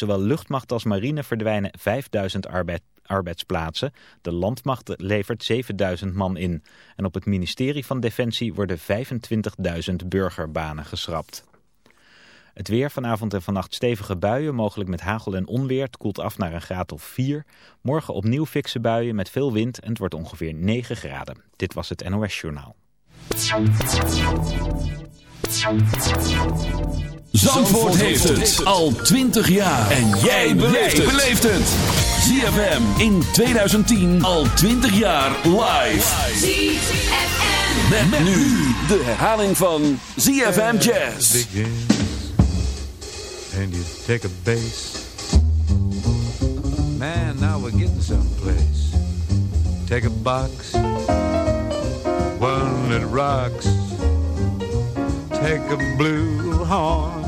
Zowel luchtmacht als marine verdwijnen 5000 arbeid, arbeidsplaatsen. De landmacht levert 7000 man in. En op het ministerie van Defensie worden 25.000 burgerbanen geschrapt. Het weer vanavond en vannacht stevige buien, mogelijk met hagel en onweer. Koelt af naar een graad of 4. Morgen opnieuw fikse buien met veel wind en het wordt ongeveer 9 graden. Dit was het NOS Journaal. Zandvoort heeft het al 20 jaar. En jij beleeft het. ZFM in 2010 al 20 jaar live. ZFM. Met, nu de herhaling van ZFM Jazz. and you take a bass. Man, now we're getting someplace. Take a box, one that rocks. Take a blue horn,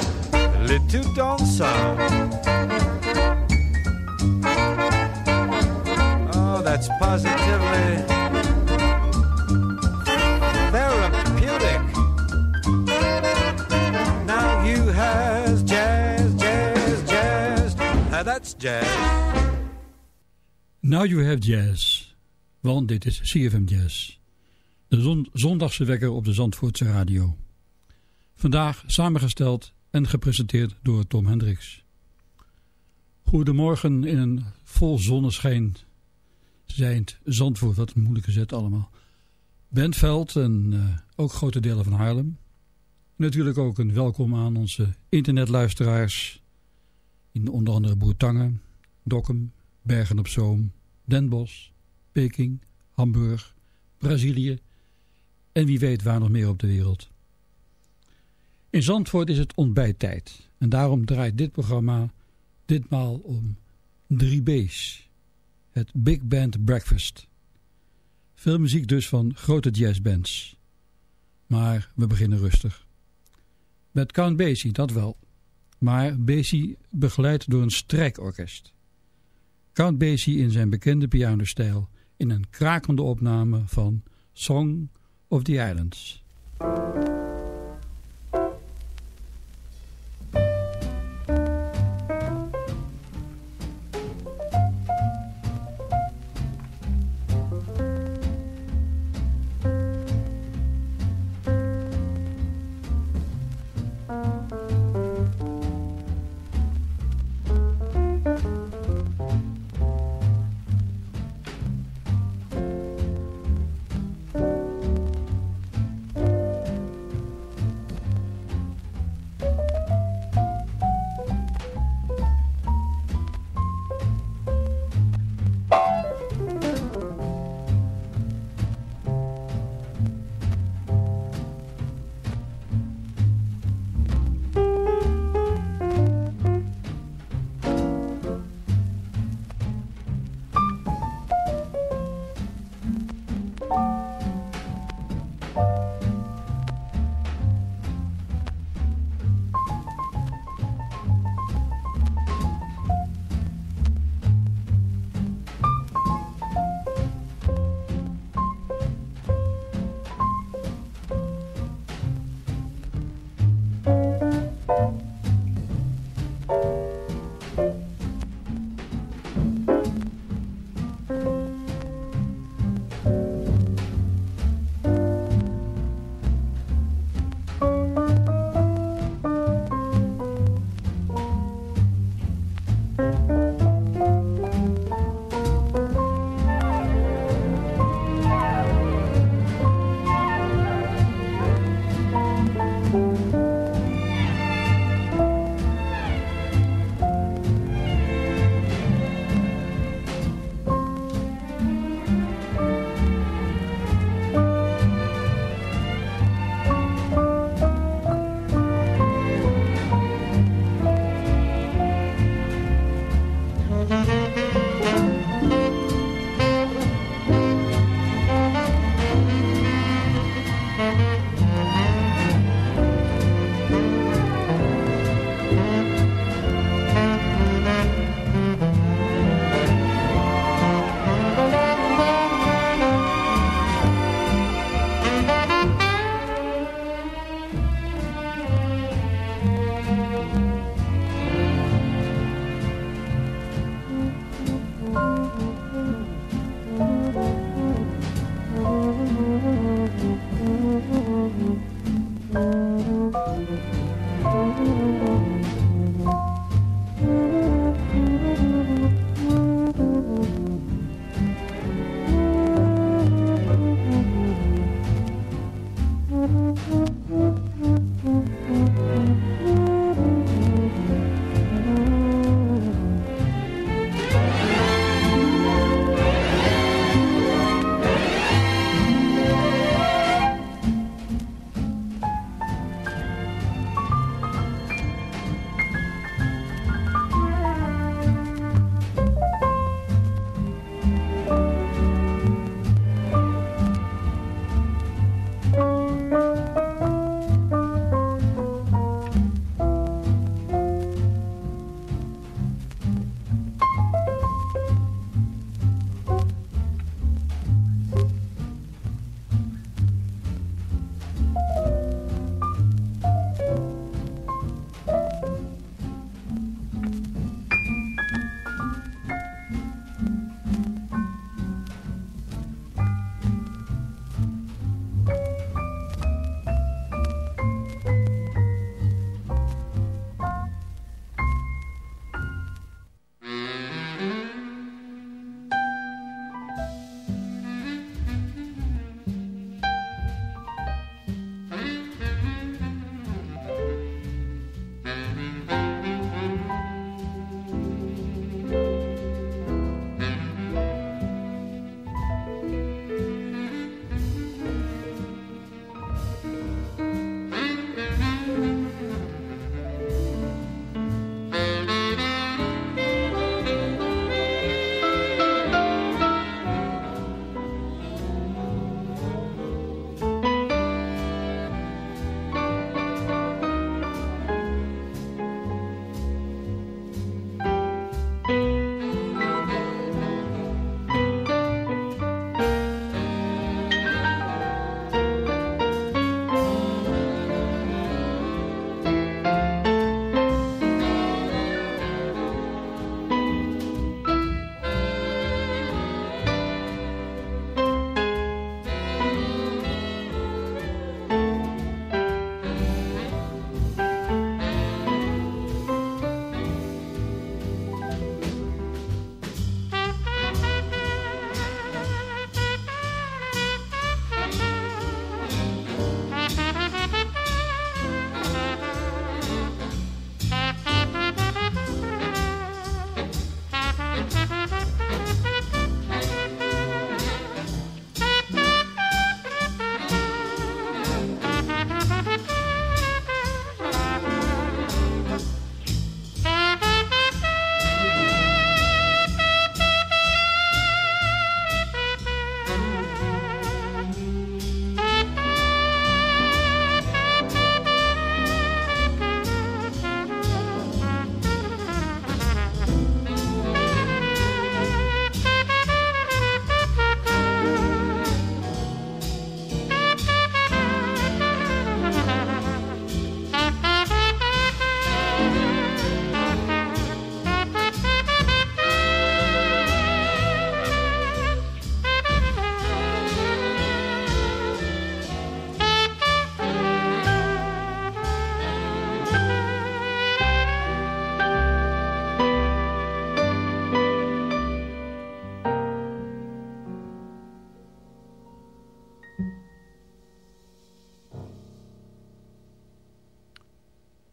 Little dansant. Oh, that's positively therapeutic. Now you have jazz, jazz, jazz. Now that's jazz. Now You Have Jazz. Want dit is CFM Jazz. De zon zondagse wekker op de Zandvoortse radio. Vandaag samengesteld en gepresenteerd door Tom Hendricks. Goedemorgen in een vol zonneschijn zijnd Zandvoort. Wat een moeilijke zet allemaal. Bentveld en uh, ook grote delen van Haarlem. Natuurlijk ook een welkom aan onze internetluisteraars. In onder andere Boertangen, Dokkum, Bergen op Zoom, Den Bosch, Peking, Hamburg, Brazilië en wie weet waar nog meer op de wereld. In Zandvoort is het ontbijttijd en daarom draait dit programma ditmaal om 3B's, het Big Band Breakfast. Veel muziek dus van grote jazzbands. Maar we beginnen rustig. Met Count Basie, dat wel. Maar Basie begeleid door een strijkorkest. Count Basie in zijn bekende pianostijl in een krakende opname van Song of the Islands.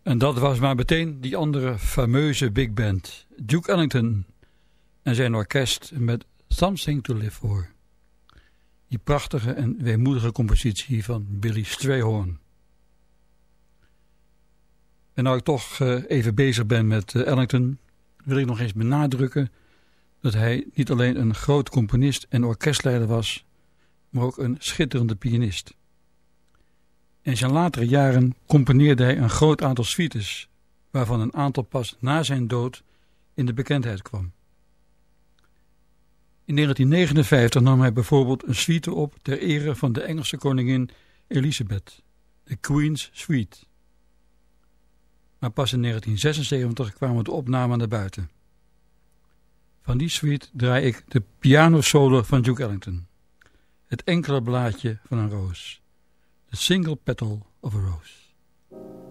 En dat was maar meteen die andere fameuze big band. Duke Ellington en zijn orkest met Something to Live For. Die prachtige en weemoedige compositie van Billy Strayhorn. En nou ik toch eh, even bezig ben met eh, Ellington... wil ik nog eens benadrukken dat hij niet alleen een groot componist en orkestleider was, maar ook een schitterende pianist. In zijn latere jaren componeerde hij een groot aantal suites, waarvan een aantal pas na zijn dood in de bekendheid kwam. In 1959 nam hij bijvoorbeeld een suite op ter ere van de Engelse koningin Elisabeth, de Queen's Suite. Maar pas in 1976 kwamen de opnamen naar buiten. Van die suite draai ik de pianosolo van Duke Ellington. Het enkele blaadje van een roos. The single petal of a rose.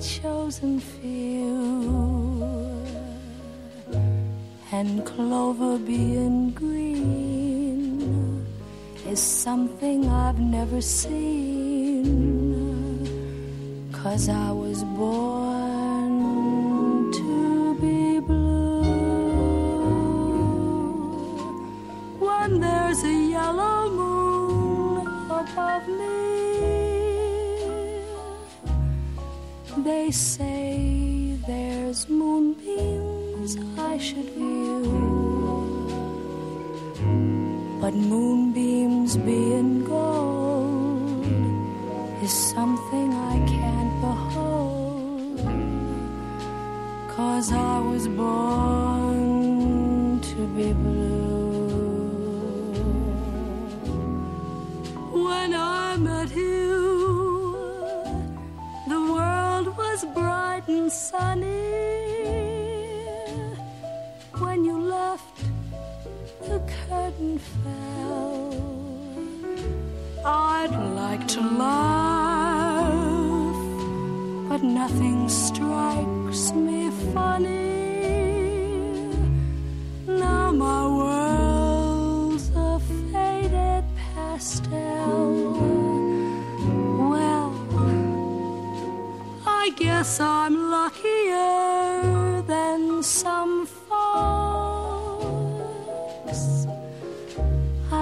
Chosen few. And clover being green is something I've never seen. Cause I was born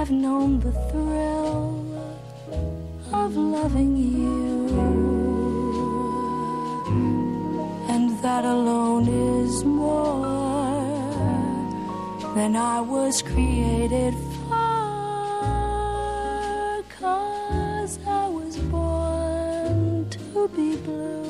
I've known the thrill of loving you, and that alone is more than I was created for. Cause I was born to be blue.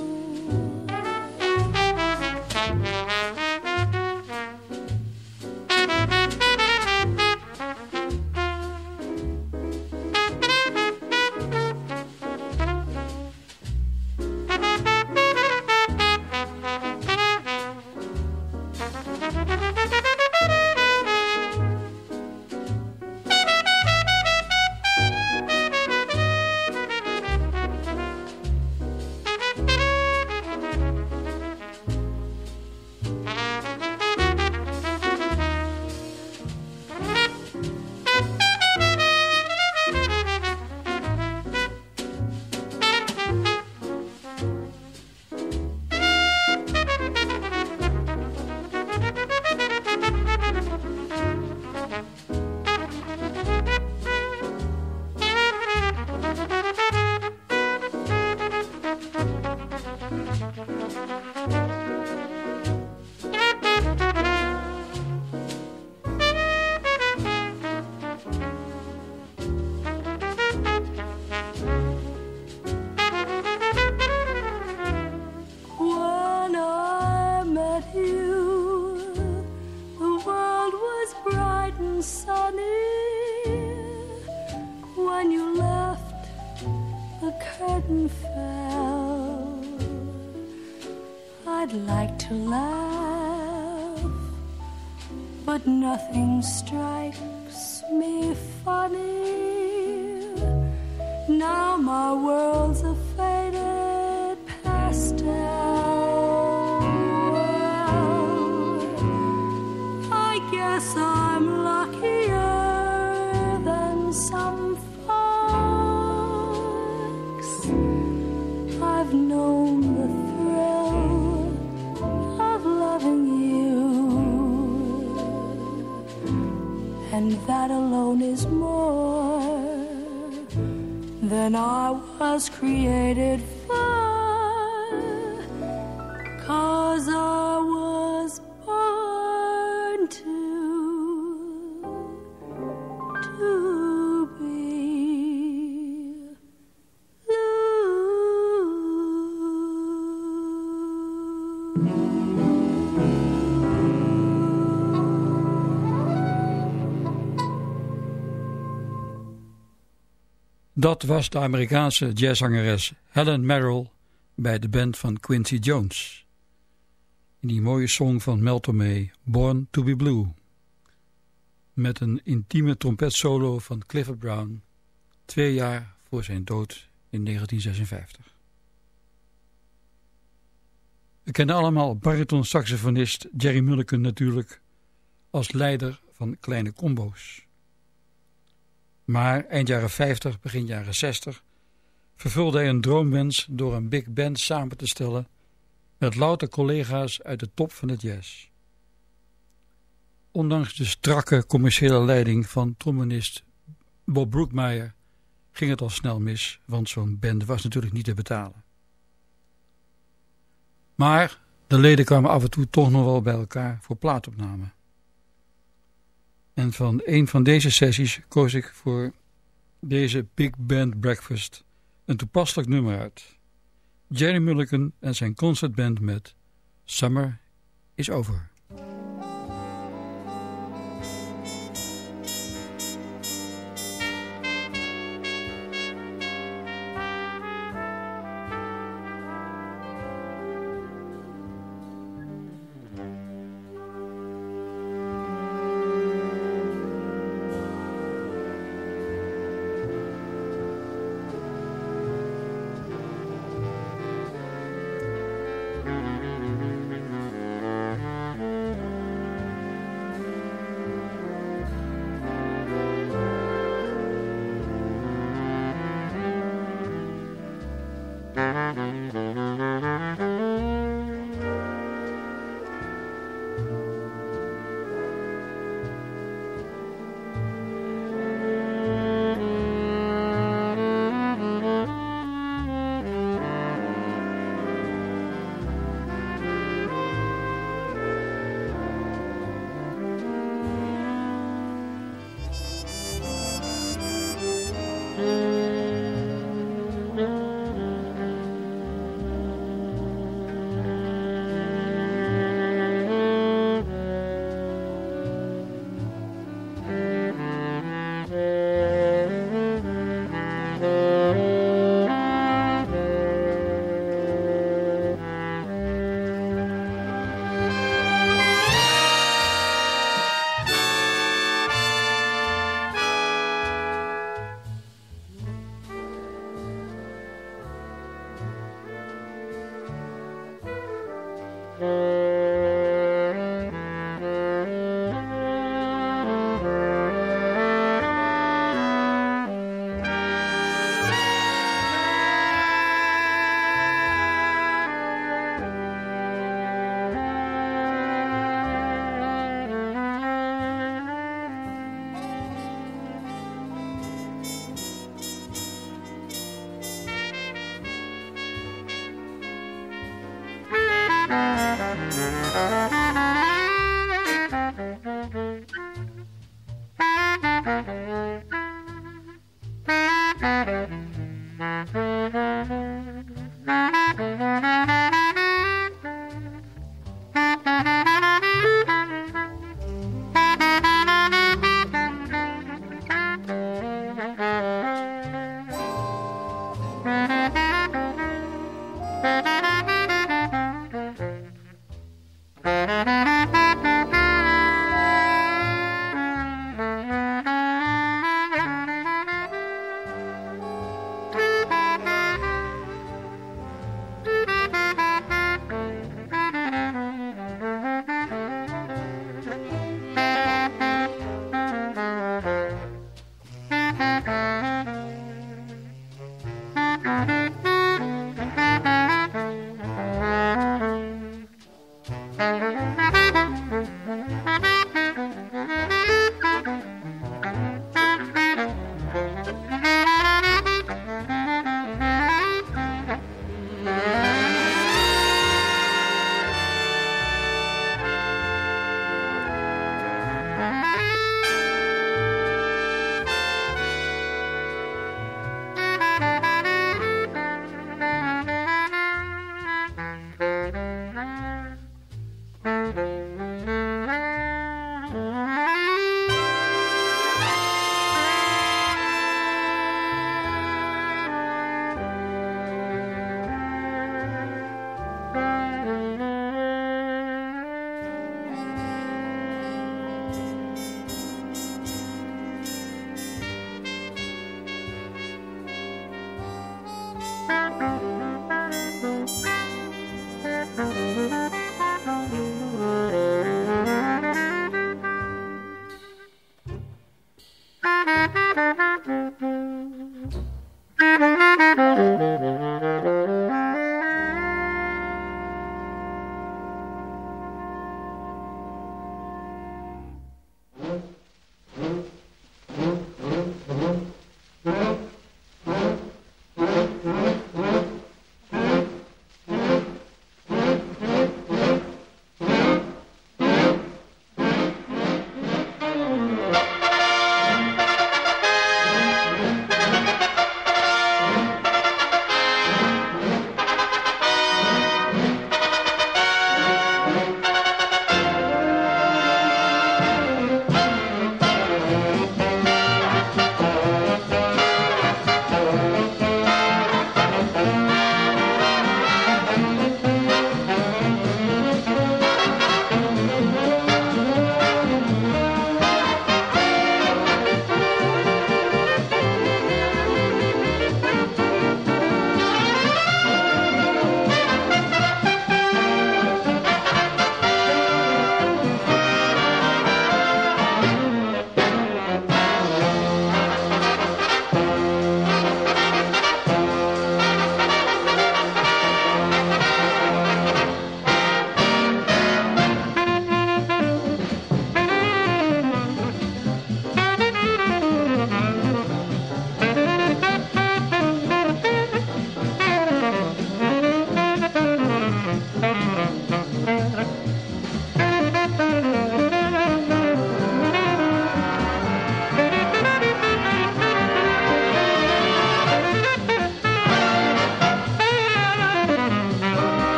I'd like to laugh, but nothing strikes me funny. Now my world's a than I was created Dat was de Amerikaanse jazzzangeres Helen Merrill bij de band van Quincy Jones. In die mooie song van Mel Tormé, Born to be Blue. Met een intieme trompetsolo van Clifford Brown, twee jaar voor zijn dood in 1956. We kennen allemaal bariton-saxofonist Jerry Mulliken natuurlijk als leider van kleine combo's. Maar eind jaren 50, begin jaren 60 vervulde hij een droomwens door een big band samen te stellen met louter collega's uit de top van het jazz. Ondanks de strakke commerciële leiding van trombonist Bob Brookmeyer ging het al snel mis, want zo'n band was natuurlijk niet te betalen. Maar de leden kwamen af en toe toch nog wel bij elkaar voor plaatopname. En van een van deze sessies koos ik voor deze Big Band Breakfast een toepasselijk nummer uit. Jerry Mulligan en zijn concertband met Summer is Over.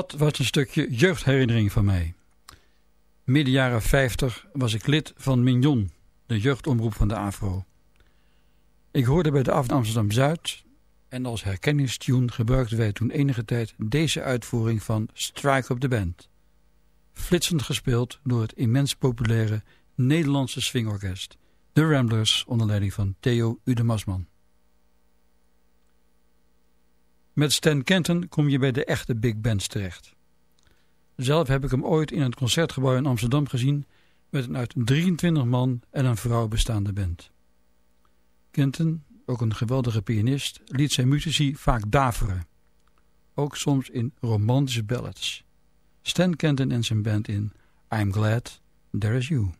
Dat was een stukje jeugdherinnering van mij. Midden jaren 50 was ik lid van Mignon, de jeugdomroep van de AVRO. Ik hoorde bij de AF Amsterdam-Zuid en als herkenningstune gebruikten wij toen enige tijd deze uitvoering van Strike up the Band. Flitsend gespeeld door het immens populaire Nederlandse swingorkest, de Ramblers onder leiding van Theo Udemasman. Met Stan Kenton kom je bij de echte big bands terecht. Zelf heb ik hem ooit in het concertgebouw in Amsterdam gezien met een uit 23 man en een vrouw bestaande band. Kenton, ook een geweldige pianist, liet zijn muzici vaak daveren. Ook soms in romantische ballads. Stan Kenton en zijn band in I'm Glad There Is You.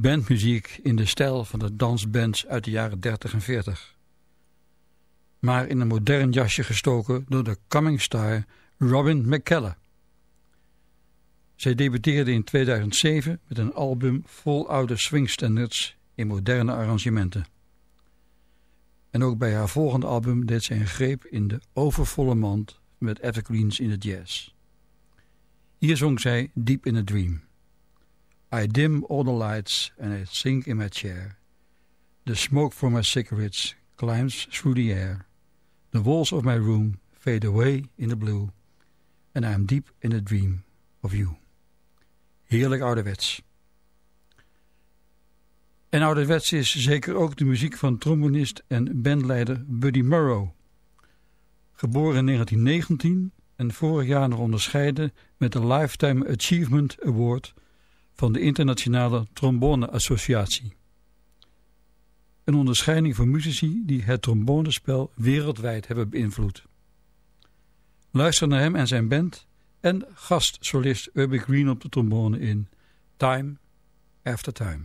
Big band muziek in de stijl van de dansbands uit de jaren 30 en 40. Maar in een modern jasje gestoken door de coming star Robin McKellar. Zij debuteerde in 2007 met een album vol oude swingstandards in moderne arrangementen. En ook bij haar volgende album deed zij een greep in de overvolle mand met evergreens in de jazz. Hier zong zij Deep in a Dream. I dim all the lights and I sink in my chair. The smoke from my cigarettes climbs through the air. The walls of my room fade away in the blue. And I am deep in a dream of you. Heerlijk ouderwets. En ouderwets is zeker ook de muziek van trombonist en bandleider Buddy Morrow. Geboren in 1919 en vorig jaar nog onderscheiden met de Lifetime Achievement Award van de Internationale Trombone Associatie. Een onderscheiding voor muzici die het trombonespel wereldwijd hebben beïnvloed. Luister naar hem en zijn band en gastsolist Urbie Green op de trombone in Time After Time.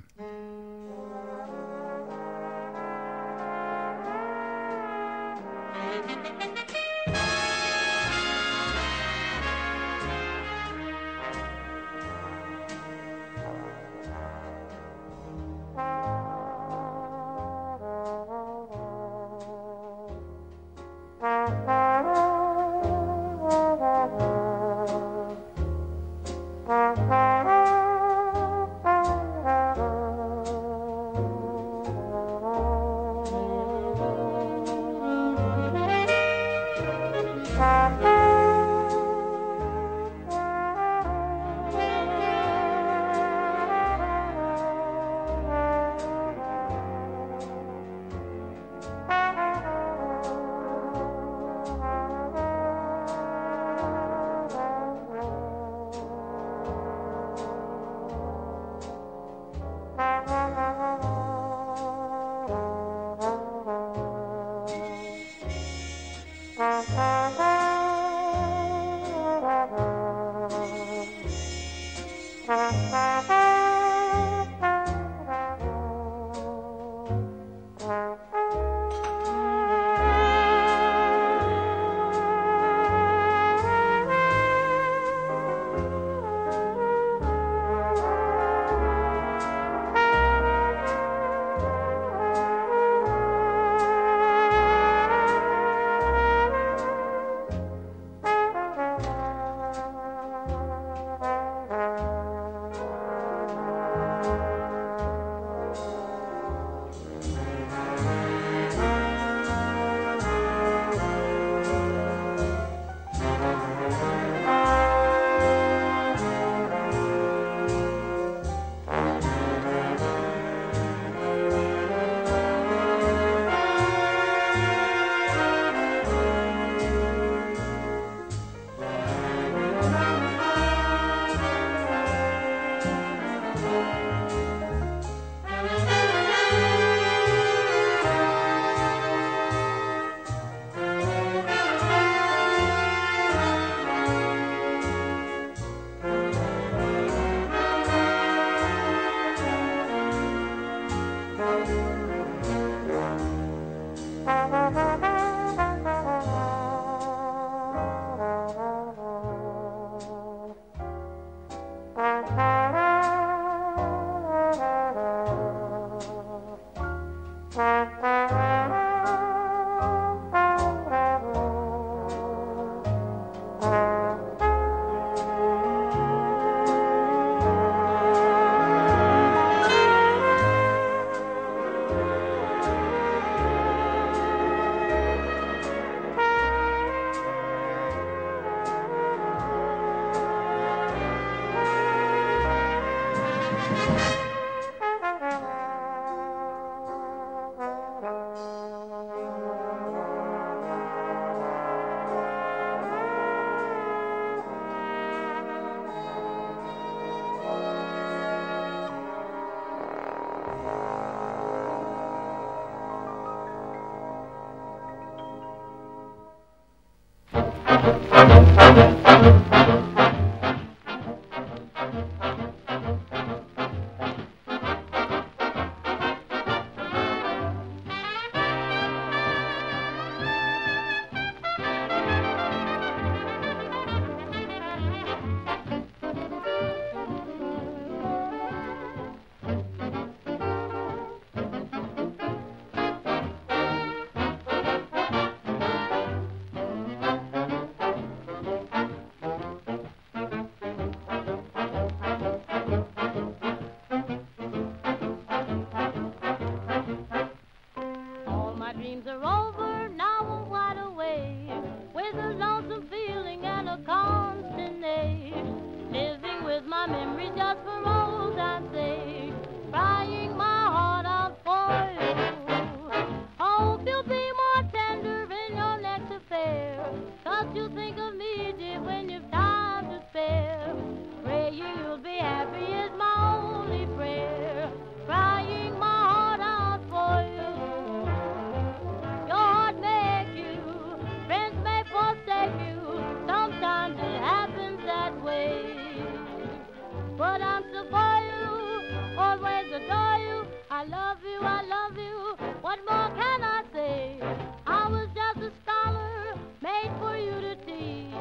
I love you, I love you. What more can I say? I was just a scholar made for you to teach,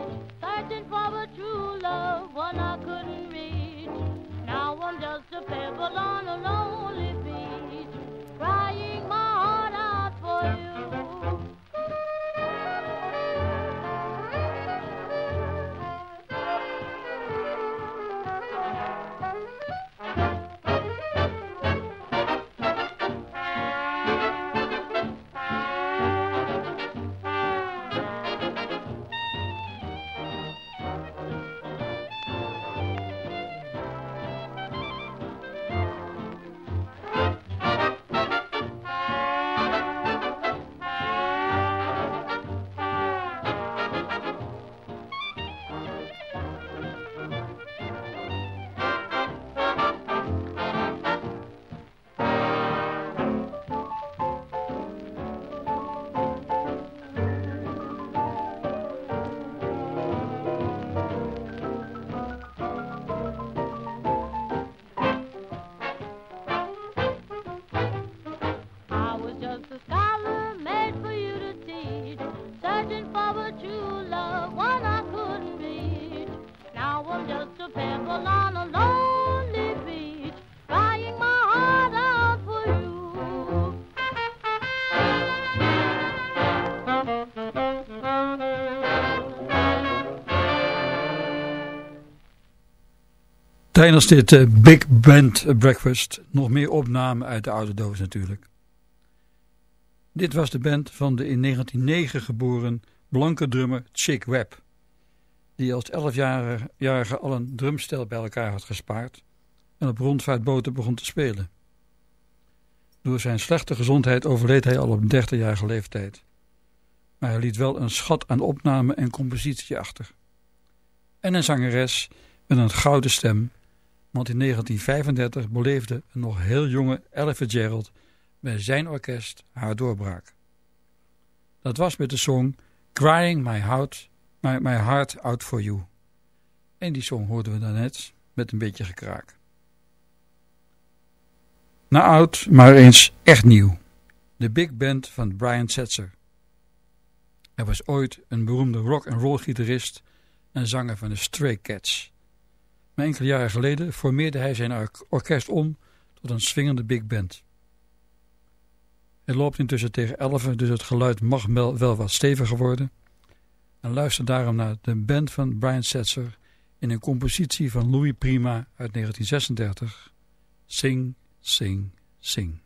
searching for a true love, one I couldn't reach. Now I'm just a pebble on a lonely Tijdens dit uh, Big Band Breakfast nog meer opnamen uit de oude doos natuurlijk. Dit was de band van de in 1909 geboren blanke drummer Chick Webb. Die als 11-jarige al een drumstel bij elkaar had gespaard en op rondvaartboten begon te spelen. Door zijn slechte gezondheid overleed hij al op 30-jarige leeftijd. Maar hij liet wel een schat aan opname en compositie achter. En een zangeres met een gouden stem want in 1935 beleefde een nog heel jonge Ella Fitzgerald bij zijn orkest haar doorbraak. Dat was met de song Crying My Heart, My, Heart Out For You. En die song hoorden we daarnet met een beetje gekraak. Na oud, maar eens echt nieuw. De big band van Brian Setzer. Hij was ooit een beroemde rock and roll gitarist en zanger van de Stray Cats. Maar enkele jaren geleden formeerde hij zijn orkest om tot een swingende big band. Het loopt intussen tegen 11, dus het geluid mag wel wat steviger worden. En luister daarom naar de band van Brian Setzer in een compositie van Louis Prima uit 1936. Sing, sing, sing.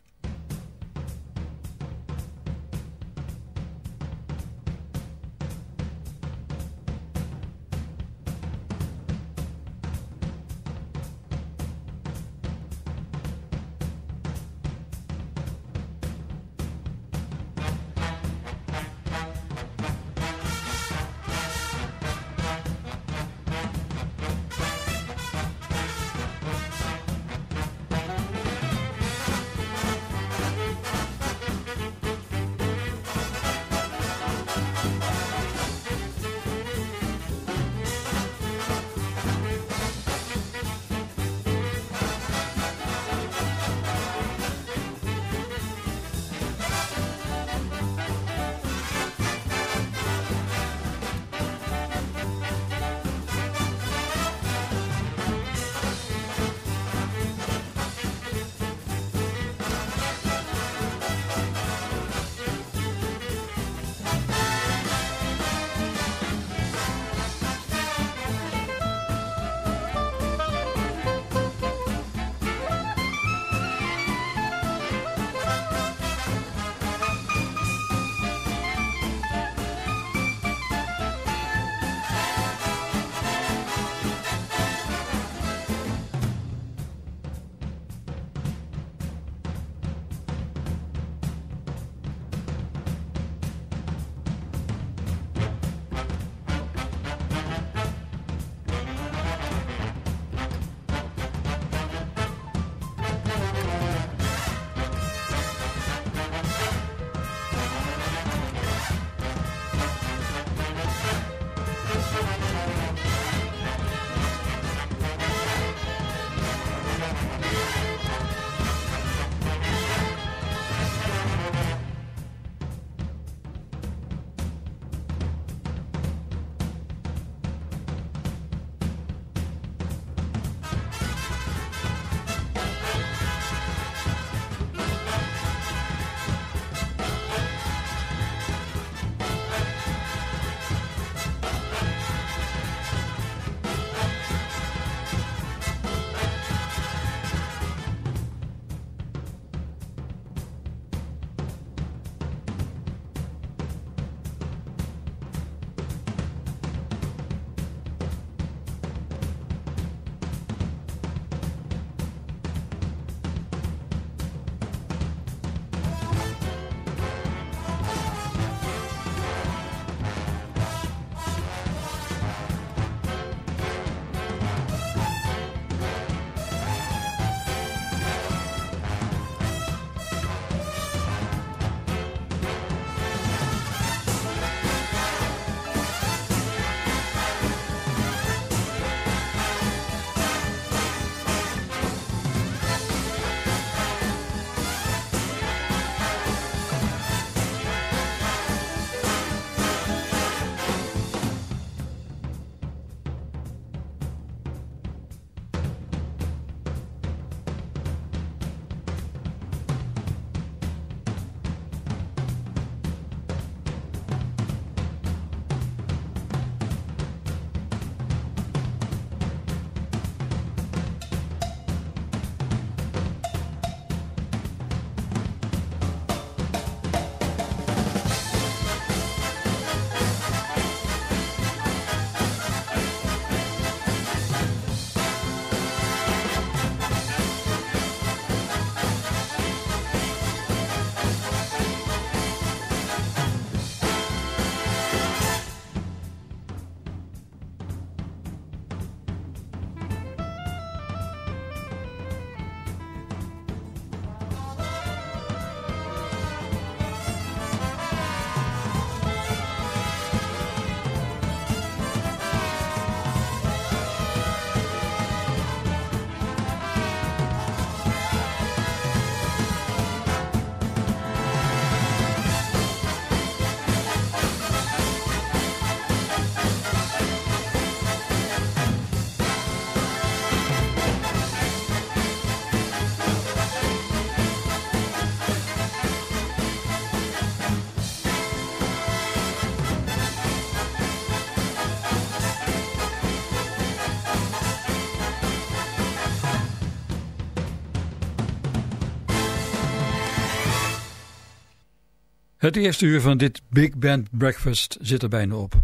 Het eerste uur van dit Big Band Breakfast zit er bijna op.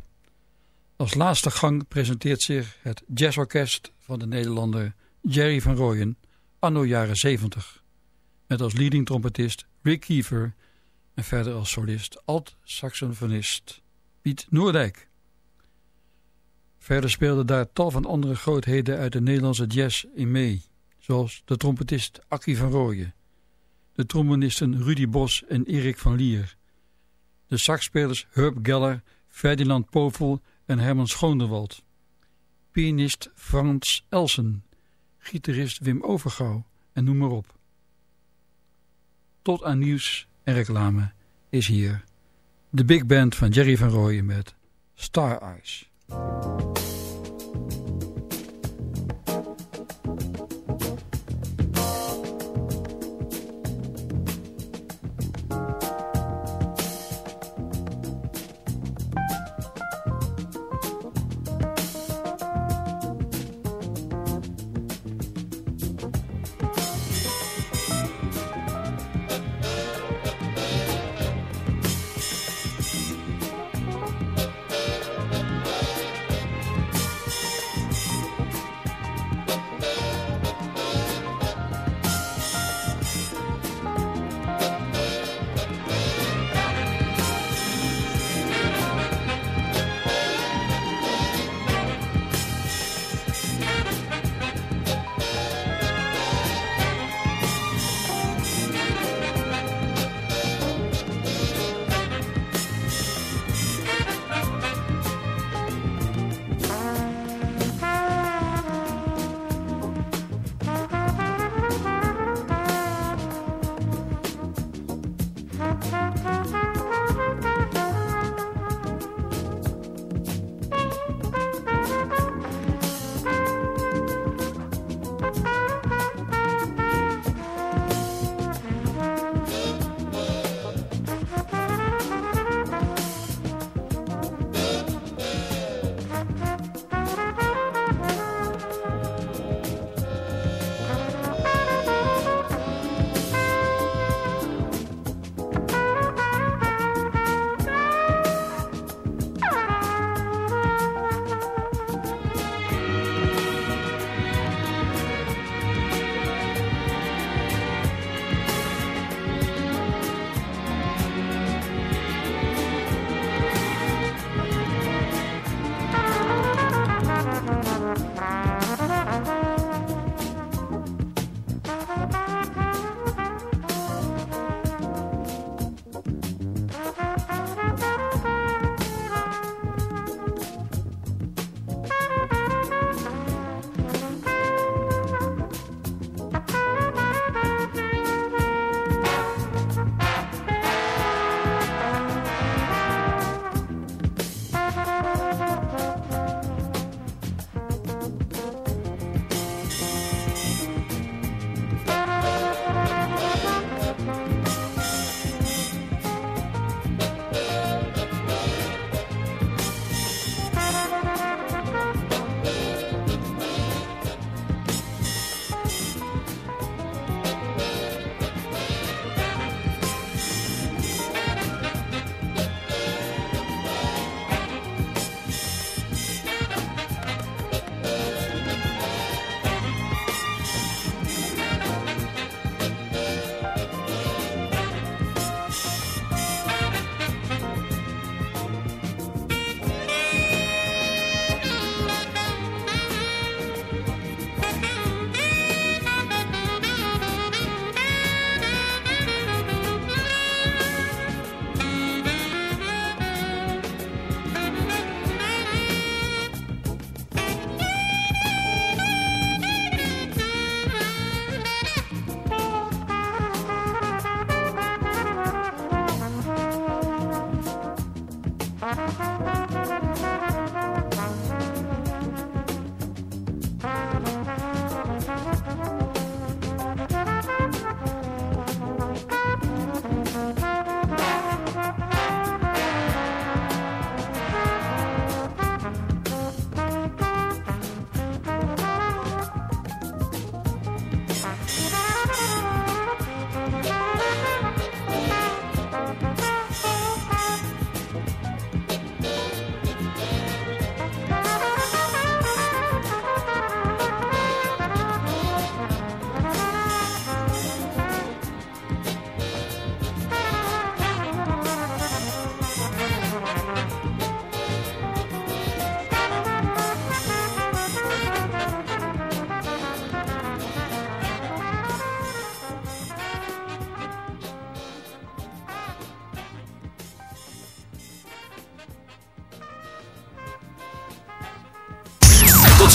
Als laatste gang presenteert zich het jazzorkest van de Nederlander Jerry van Rooyen anno jaren 70. Met als leading trompetist Rick Kiefer en verder als solist alt-saxofonist Piet Noordijk. Verder speelden daar tal van andere grootheden uit de Nederlandse jazz in mee, zoals de trompetist Akkie van Rooyen, de trombonisten Rudy Bos en Erik van Lier, de saxspelers Herb Geller, Ferdinand Povel en Herman Schoonderwald, pianist Frans Elsen, gitarist Wim Overgouw en noem maar op. Tot aan nieuws en reclame is hier de big band van Jerry van Rooyen met Star Eyes.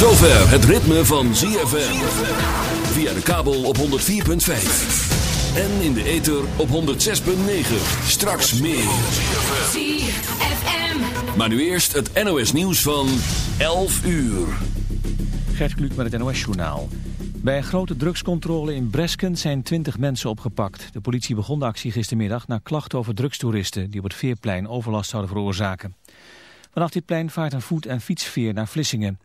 Zover het ritme van ZFM. Via de kabel op 104.5. En in de ether op 106.9. Straks meer. ZFM. Maar nu eerst het NOS nieuws van 11 uur. Gert Kluk met het NOS-journaal. Bij een grote drugscontrole in Bresken zijn 20 mensen opgepakt. De politie begon de actie gistermiddag na klachten over drugstoeristen... die op het Veerplein overlast zouden veroorzaken. Vanaf dit plein vaart een voet- en fietsveer naar Vlissingen.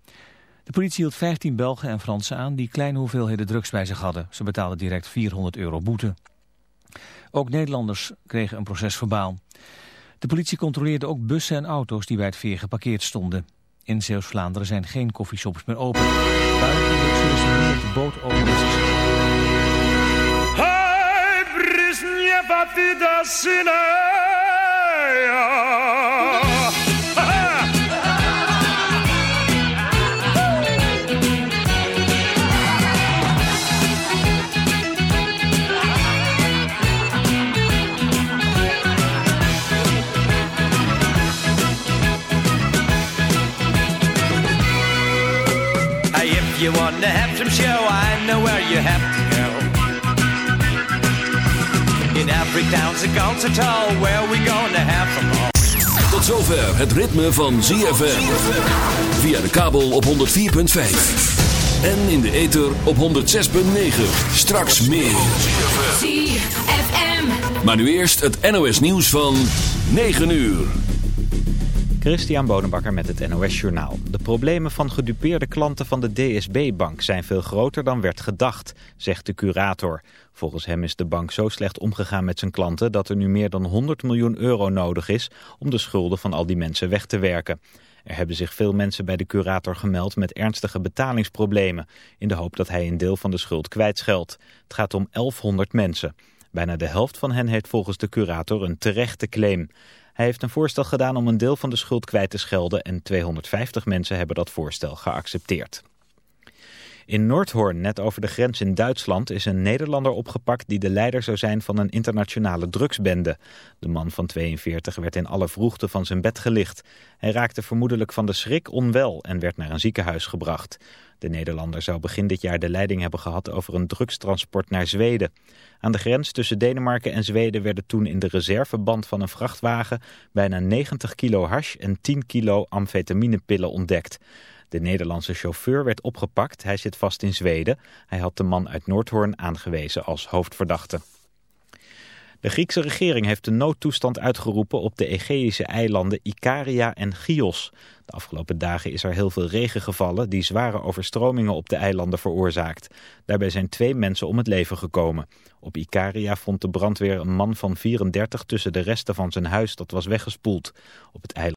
De politie hield 15 Belgen en Fransen aan die kleine hoeveelheden drugs bij zich hadden. Ze betaalden direct 400 euro boete. Ook Nederlanders kregen een proces verbaal. De politie controleerde ook bussen en auto's die bij het veer geparkeerd stonden. In Zeeuws-Vlaanderen zijn geen koffieshops meer open. Buiten de boot you want to have some show, I know where you have to go. In every town's a concert hall where we gonna have them all. Tot zover het ritme van ZFM. Via de kabel op 104.5. En in de ether op 106.9. Straks meer. ZFM. Maar nu eerst het NOS nieuws van 9 uur. Christian Bonenbakker met het NOS Journaal. De problemen van gedupeerde klanten van de DSB-bank zijn veel groter dan werd gedacht, zegt de curator. Volgens hem is de bank zo slecht omgegaan met zijn klanten dat er nu meer dan 100 miljoen euro nodig is om de schulden van al die mensen weg te werken. Er hebben zich veel mensen bij de curator gemeld met ernstige betalingsproblemen, in de hoop dat hij een deel van de schuld kwijtscheldt. Het gaat om 1100 mensen. Bijna de helft van hen heeft volgens de curator een terechte claim. Hij heeft een voorstel gedaan om een deel van de schuld kwijt te schelden en 250 mensen hebben dat voorstel geaccepteerd. In Noordhoorn, net over de grens in Duitsland, is een Nederlander opgepakt die de leider zou zijn van een internationale drugsbende. De man van 42 werd in alle vroegte van zijn bed gelicht. Hij raakte vermoedelijk van de schrik onwel en werd naar een ziekenhuis gebracht. De Nederlander zou begin dit jaar de leiding hebben gehad over een drugstransport naar Zweden. Aan de grens tussen Denemarken en Zweden werden toen in de reserveband van een vrachtwagen bijna 90 kilo hash en 10 kilo amfetaminepillen ontdekt. De Nederlandse chauffeur werd opgepakt. Hij zit vast in Zweden. Hij had de man uit Noordhoorn aangewezen als hoofdverdachte. De Griekse regering heeft de noodtoestand uitgeroepen op de Egeïsche eilanden Ikaria en Chios. De afgelopen dagen is er heel veel regen gevallen die zware overstromingen op de eilanden veroorzaakt. Daarbij zijn twee mensen om het leven gekomen. Op Ikaria vond de brandweer een man van 34 tussen de resten van zijn huis dat was weggespoeld. Op het eiland